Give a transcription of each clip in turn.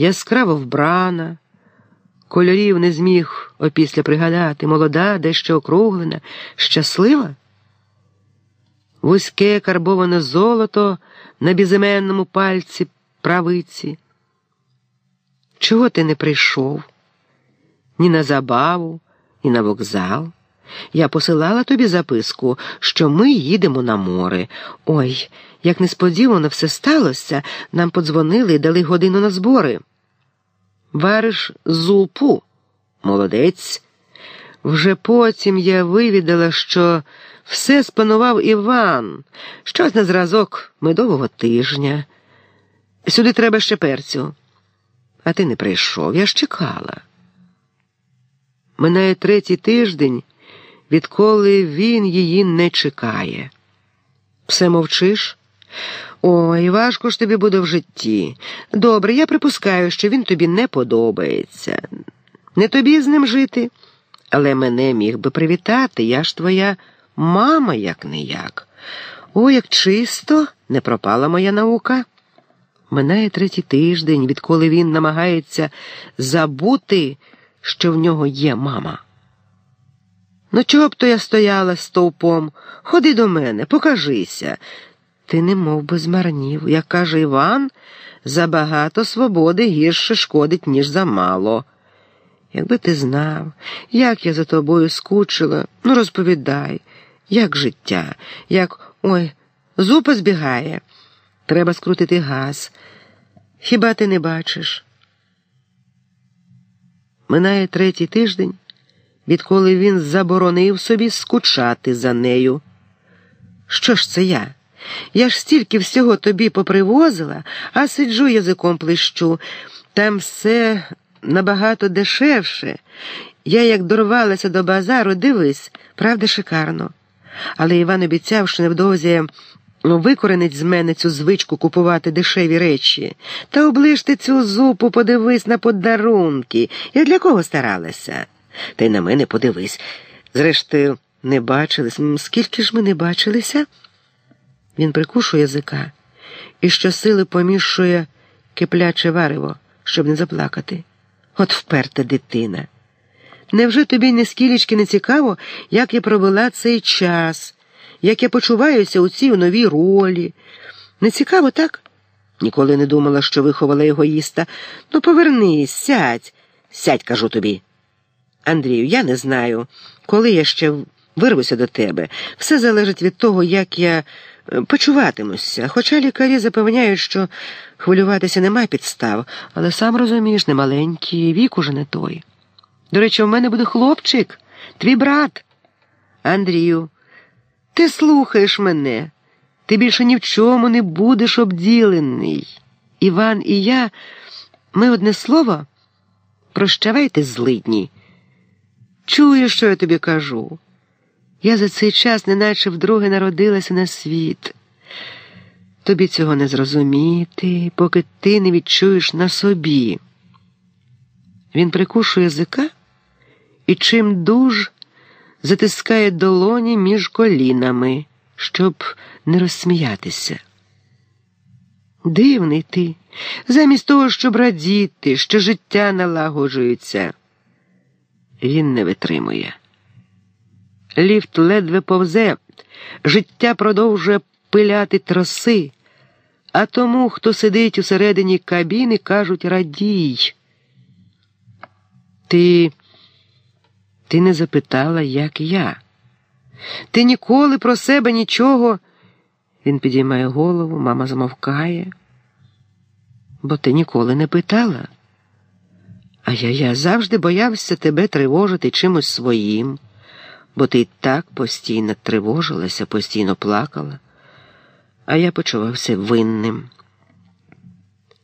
яскраво вбрана, кольорів не зміг опісля пригадати, молода, дещо округлена, щаслива. Вузьке карбоване золото на безіменному пальці правиці. Чого ти не прийшов? Ні на забаву, ні на вокзал. Я посилала тобі записку, що ми їдемо на море. Ой, як несподівано все сталося, нам подзвонили і дали годину на збори. Вариш зупу, молодець. Вже потім я вивідала, що все спанував Іван, щось на зразок медового тижня. Сюди треба ще перцю. А ти не прийшов, я ж чекала. Минає третій тиждень, відколи він її не чекає. Все мовчиш? Ой, важко ж тобі буде в житті. Добре, я припускаю, що він тобі не подобається. Не тобі з ним жити, але мене міг би привітати, я ж твоя мама як не як. О, як чисто не пропала моя наука. Минає третій тиждень, відколи він намагається забути, що в нього є мама. Ну, чого б то я стояла стовпом? Ходи до мене, покажися. Ти не мов би змарнів. Як каже Іван, забагато свободи гірше шкодить, ніж замало. Якби ти знав, як я за тобою скучила, ну розповідай, як життя, як ой, зупа збігає. Треба скрутити газ. Хіба ти не бачиш? Минає третій тиждень, відколи він заборонив собі скучати за нею. Що ж це я? Я ж стільки всього тобі попривозила, а сиджу язиком плещу. Там все набагато дешевше. Я, як дорвалася до базару, дивись, правда, шикарно. Але Іван обіцяв, що невдовзі викоренить з мене цю звичку купувати дешеві речі. Та оближ ти цю зупу, подивись на подарунки. Я для кого старалася? Та й на мене подивись. Зрештою, не бачились. Скільки ж ми не бачилися? Він прикушує язика і щосили помішує кипляче варево, щоб не заплакати. От вперта дитина. Невже тобі ні скілечки не цікаво, як я провела цей час, як я почуваюся у цій новій ролі? Не цікаво, так? Ніколи не думала, що виховала егоїста. Ну, повернись, сядь, сядь, кажу тобі. Андрію, я не знаю, коли я ще вирвуся до тебе. Все залежить від того, як я почуватимуся. Хоча лікарі запевняють, що хвилюватися нема підстав, але сам розумієш, не маленький, вік уже не той. До речі, у мене буде хлопчик, твій брат. Андрію, ти слухаєш мене, ти більше ні в чому не будеш обділений. Іван і я, ми одне слово, прощавайте злидні. Чуєш, що я тобі кажу? Я за цей час неначе вдруге народилася на світ. Тобі цього не зрозуміти, поки ти не відчуєш на собі. Він прикушує язика і чим дуж затискає долоні між колінами, щоб не розсміятися. Дивний ти, замість того, щоб радіти, що життя налагоджується. Він не витримує. Ліфт ледве повзе, життя продовжує пиляти троси, а тому, хто сидить усередині кабіни, кажуть радій. Ти ти не запитала, як я. Ти ніколи про себе нічого. Він підіймає голову, мама замовкає. Бо ти ніколи не питала. А я я завжди боявся тебе тривожити чимось своїм, бо ти так постійно тривожилася, постійно плакала, а я почувався винним.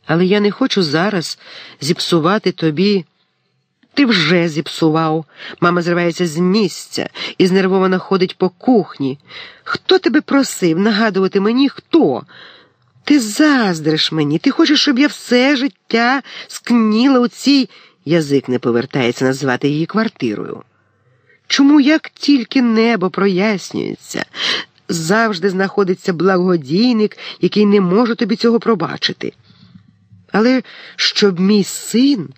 Але я не хочу зараз зіпсувати тобі. Ти вже зіпсував. Мама зривається з місця і знервовано ходить по кухні. Хто тебе просив нагадувати мені хто? Ти заздриш мені, ти хочеш, щоб я все життя скніла у цій язик не повертається назвати її квартирою. Чому як тільки небо прояснюється, завжди знаходиться благодійник, який не може тобі цього пробачити? Але щоб мій син